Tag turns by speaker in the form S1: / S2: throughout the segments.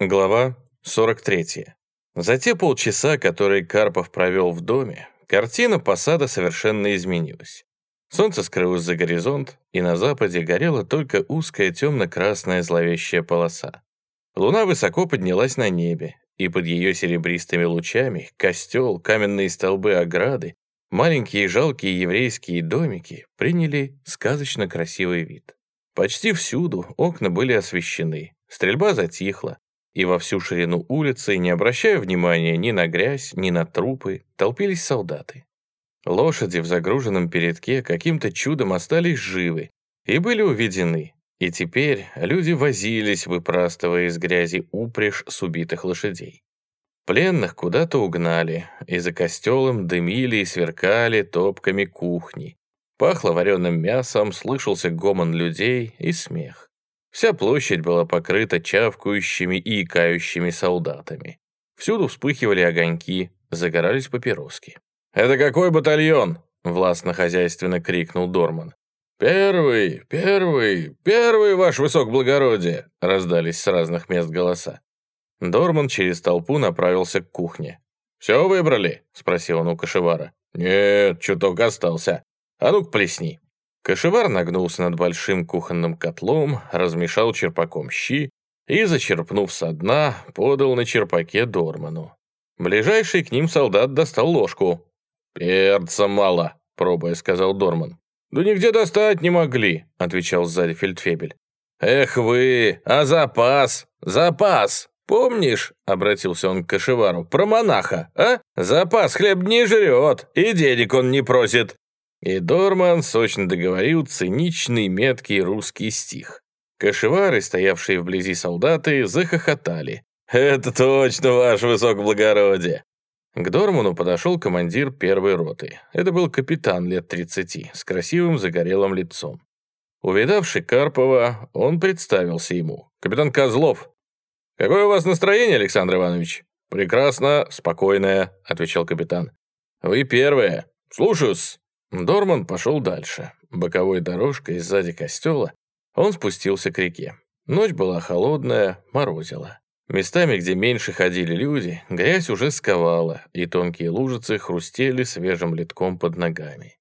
S1: Глава 43. За те полчаса, которые Карпов провел в доме, картина посада совершенно изменилась. Солнце скрылось за горизонт, и на западе горела только узкая темно-красная зловещая полоса. Луна высоко поднялась на небе, и под ее серебристыми лучами костел, каменные столбы ограды, маленькие жалкие еврейские домики приняли сказочно красивый вид. Почти всюду окна были освещены, стрельба затихла, и во всю ширину улицы, не обращая внимания ни на грязь, ни на трупы, толпились солдаты. Лошади в загруженном передке каким-то чудом остались живы и были уведены, и теперь люди возились, выпрастывая из грязи упряжь с убитых лошадей. Пленных куда-то угнали, и за костелом дымили и сверкали топками кухни. Пахло вареным мясом, слышался гомон людей и смех. Вся площадь была покрыта чавкающими и икающими солдатами. Всюду вспыхивали огоньки, загорались папироски. «Это какой батальон?» — властно-хозяйственно крикнул Дорман. «Первый, первый, первый, ваш высокоблагородие!» — раздались с разных мест голоса. Дорман через толпу направился к кухне. «Все выбрали?» — спросил он у кошевара. «Нет, чуток остался. А ну-ка плесни». Кошевар нагнулся над большим кухонным котлом, размешал черпаком щи и, зачерпнув со дна, подал на черпаке Дорману. Ближайший к ним солдат достал ложку. «Перца мало», — пробуя сказал Дорман. «Да нигде достать не могли», — отвечал сзади фельдфебель. «Эх вы, а запас, запас, помнишь?» — обратился он к кошевару. «Про монаха, а? Запас хлеб не жрет, и денег он не просит». И Дорман сочно договорил циничный меткий русский стих. Кошевары, стоявшие вблизи солдаты, захохотали. «Это точно ваше высокоблагородие!» К Дорману подошел командир первой роты. Это был капитан лет 30, с красивым загорелым лицом. Увидавший Карпова, он представился ему. «Капитан Козлов». «Какое у вас настроение, Александр Иванович?» «Прекрасно, спокойное», — отвечал капитан. «Вы первые. Слушаюсь». Дорман пошел дальше. Боковой дорожкой сзади костела он спустился к реке. Ночь была холодная, морозила. Местами, где меньше ходили люди, грязь уже сковала, и тонкие лужицы хрустели свежим литком под ногами.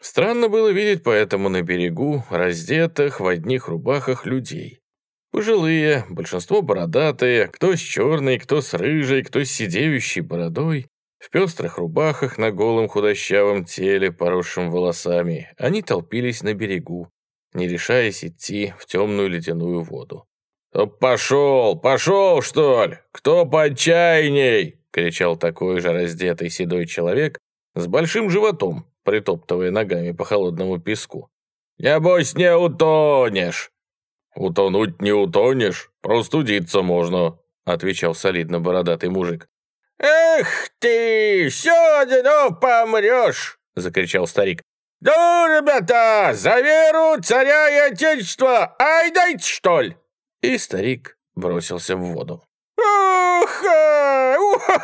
S1: Странно было видеть поэтому на берегу раздетых в одних рубахах людей. Пожилые, большинство бородатые, кто с черной, кто с рыжей, кто с сидеющей бородой, в пестрых рубахах на голом худощавом теле, поросшим волосами, они толпились на берегу, не решаясь идти в темную ледяную воду. «Пошел, пошел, что ли? Кто поотчаянней?» — кричал такой же раздетый седой человек с большим животом, притоптывая ногами по холодному песку. «Небось, не утонешь!» «Утонуть не утонешь, простудиться можно», — отвечал солидно бородатый мужик.
S2: «Эх ты, сегодня помрешь!» — закричал старик. «Ну, ребята, за веру царя и отечества! Ай, дайте, что ли!»
S1: И старик бросился в воду.
S2: «Ух,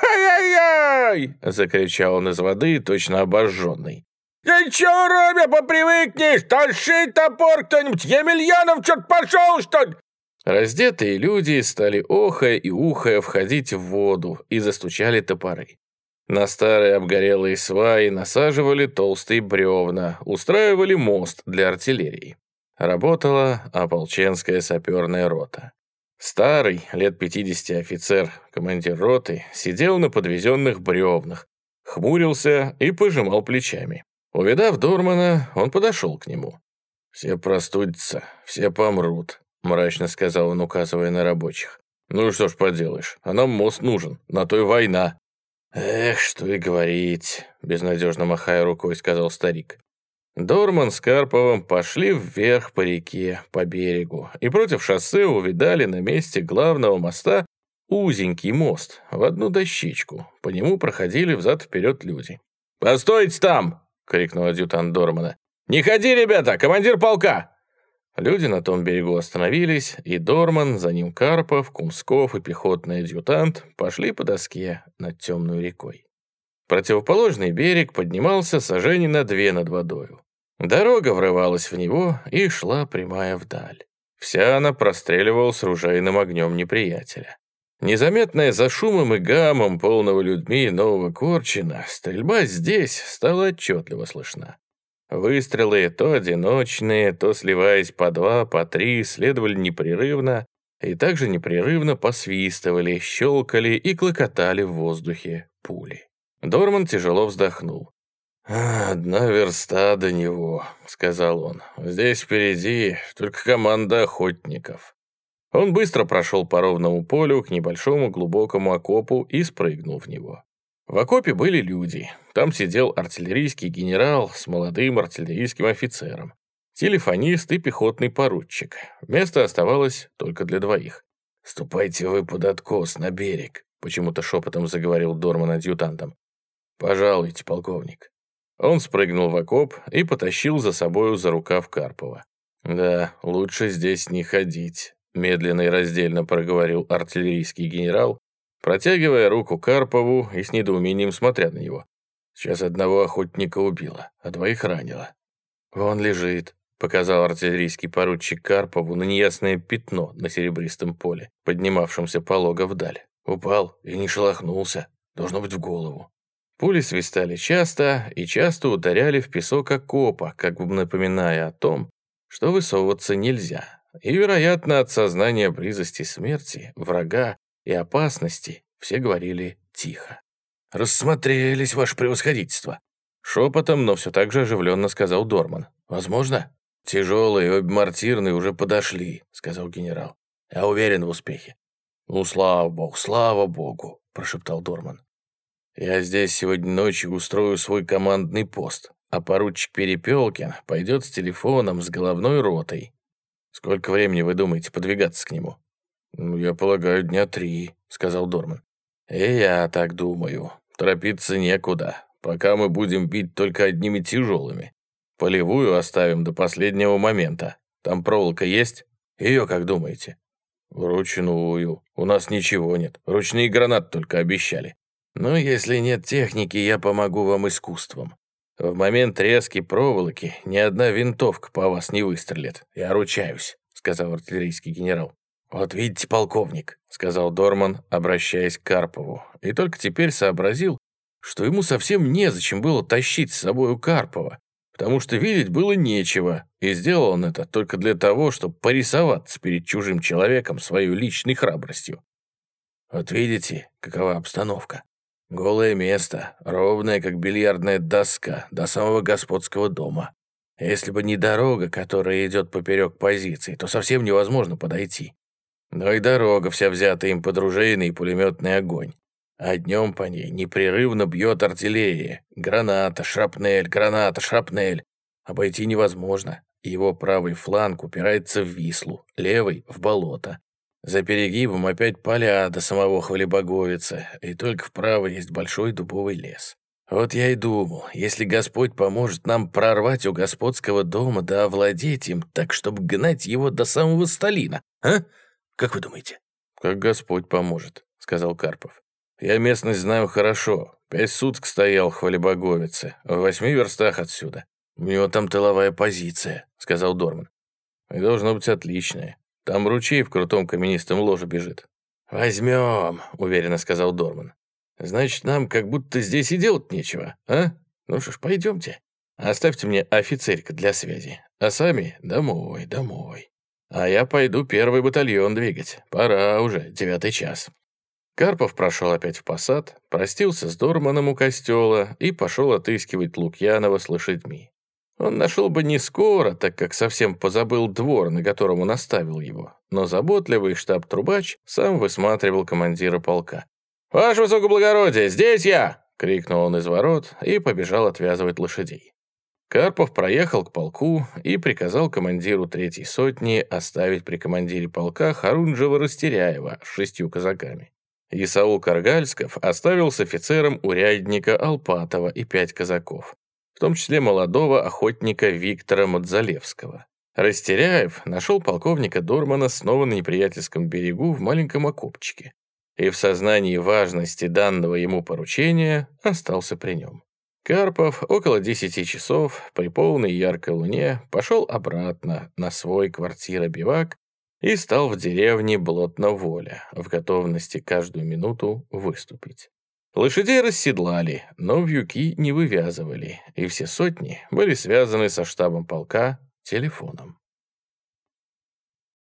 S2: ай-яй-яй!»
S1: — закричал он из воды, точно обожженный.
S2: «Да чё, Робя, попривыкнешь? Тащи топор кто-нибудь! Емельянов черт пошел, что ли?
S1: Раздетые люди стали охая и ухая входить в воду и застучали топоры. На старые обгорелые сваи насаживали толстые бревна, устраивали мост для артиллерии. Работала ополченская саперная рота. Старый, лет 50 офицер, командир роты, сидел на подвезенных бревнах, хмурился и пожимал плечами. Увидав Дормана, он подошел к нему. «Все простудятся, все помрут», — мрачно сказал он, указывая на рабочих. «Ну что ж поделаешь, а нам мост нужен, на той война». «Эх, что и говорить», — безнадежно махая рукой, сказал старик. Дорман с Карповым пошли вверх по реке, по берегу, и против шоссе увидали на месте главного моста узенький мост в одну дощечку. По нему проходили взад-вперед люди. «Постойте там!» — крикнул адъютант Дормана. «Не ходи, ребята! Командир полка!» Люди на том берегу остановились, и Дорман, за ним Карпов, Кумсков и пехотный адъютант пошли по доске над темной рекой. Противоположный берег поднимался сожжений на две над водою. Дорога врывалась в него и шла прямая вдаль. Вся она простреливалась ружейным огнем неприятеля. Незаметная за шумом и гамом полного людьми нового Корчина, стрельба здесь стала отчетливо слышна. Выстрелы, то одиночные, то сливаясь по два, по три, следовали непрерывно и также непрерывно посвистывали, щелкали и клокотали в воздухе пули. Дорман тяжело вздохнул. «Одна верста до него», — сказал он. «Здесь впереди только команда охотников». Он быстро прошел по ровному полю к небольшому глубокому окопу и спрыгнул в него. В окопе были люди. Там сидел артиллерийский генерал с молодым артиллерийским офицером, телефонист и пехотный поручик. Место оставалось только для двоих. «Ступайте вы под откос на берег», — почему-то шепотом заговорил Дорман адъютантом. «Пожалуйте, полковник». Он спрыгнул в окоп и потащил за собою за рукав Карпова. «Да, лучше здесь не ходить», — медленно и раздельно проговорил артиллерийский генерал, протягивая руку Карпову и с недоумением смотря на него. Сейчас одного охотника убило, а двоих ранило. «Вон лежит», — показал артиллерийский поручик Карпову на неясное пятно на серебристом поле, поднимавшемся полого вдаль. Упал и не шелохнулся, должно быть в голову. Пули свистали часто и часто ударяли в песок окопа, как бы напоминая о том, что высовываться нельзя. И, вероятно, от сознания близости смерти, врага и опасности все говорили тихо. «Рассмотрелись, ваше превосходительство!» Шепотом, но все так же оживленно сказал Дорман. «Возможно?» «Тяжелые, обе мартирные уже подошли», — сказал генерал. «Я уверен в успехе». «Ну, слава богу, слава богу», — прошептал Дорман. «Я здесь сегодня ночью устрою свой командный пост, а поручик Перепелкин пойдет с телефоном с головной ротой. Сколько времени вы думаете подвигаться к нему?» «Ну, я полагаю, дня три», — сказал Дорман. «И я так думаю. Торопиться некуда, пока мы будем бить только одними тяжелыми. Полевую оставим до последнего момента. Там проволока есть? Ее как думаете?» «Вручную. У нас ничего нет. Ручные гранаты только обещали. Но если нет техники, я помогу вам искусством. В момент резки проволоки ни одна винтовка по вас не выстрелит. Я ручаюсь», — сказал артиллерийский генерал. «Вот видите, полковник», — сказал Дорман, обращаясь к Карпову, и только теперь сообразил, что ему совсем незачем было тащить с собой у Карпова, потому что видеть было нечего, и сделал он это только для того, чтобы порисоваться перед чужим человеком своей личной храбростью. «Вот видите, какова обстановка. Голое место, ровное, как бильярдная доска, до самого господского дома. Если бы не дорога, которая идет поперек позиции, то совсем невозможно подойти. Но и дорога вся взята им под ружейный и пулеметный огонь. А днем по ней непрерывно бьет артиллерия. Граната, шрапнель, граната, шрапнель. Обойти невозможно. Его правый фланг упирается в Вислу, левый — в болото. За перегибом опять поля до самого Хвалебоговица, и только вправо есть большой дубовый лес. Вот я и думал, если Господь поможет нам прорвать у господского дома да овладеть им так, чтобы гнать его до самого Сталина, а? Как вы думаете?» «Как Господь поможет», — сказал Карпов. «Я местность знаю хорошо. Пять суток стоял в Хвалебоговице, в восьми верстах отсюда. У него там тыловая позиция», — сказал Дорман. «И должно быть отличная. Там ручей в крутом каменистом ложе бежит». «Возьмем», — уверенно сказал Дорман. «Значит, нам как будто здесь и делать нечего, а? Ну что ж, пойдемте. Оставьте мне офицерика для связи, а сами домой, домой». А я пойду первый батальон двигать. Пора уже, девятый час. Карпов прошел опять в посад, простился с Дорманом у костела и пошел отыскивать Лукьянова с лошадьми. Он нашел бы не скоро, так как совсем позабыл двор, на котором он оставил его, но заботливый штаб-трубач сам высматривал командира полка. «Ваше высокоблагородие, здесь я!» — крикнул он из ворот и побежал отвязывать лошадей. Карпов проехал к полку и приказал командиру третьей сотни оставить при командире полка Харунжева-Растеряева с шестью казаками. Исаул Каргальсков оставил с офицером урядника Алпатова и пять казаков, в том числе молодого охотника Виктора Мадзалевского. Растеряев нашел полковника Дормана снова на неприятельском берегу в маленьком окопчике и в сознании важности данного ему поручения остался при нем. Карпов около десяти часов при полной яркой луне пошел обратно на свой квартира-бивак и стал в деревне Блотно-Воля, в готовности каждую минуту выступить. Лошадей расседлали, но вьюки не вывязывали, и все сотни были связаны со штабом полка телефоном.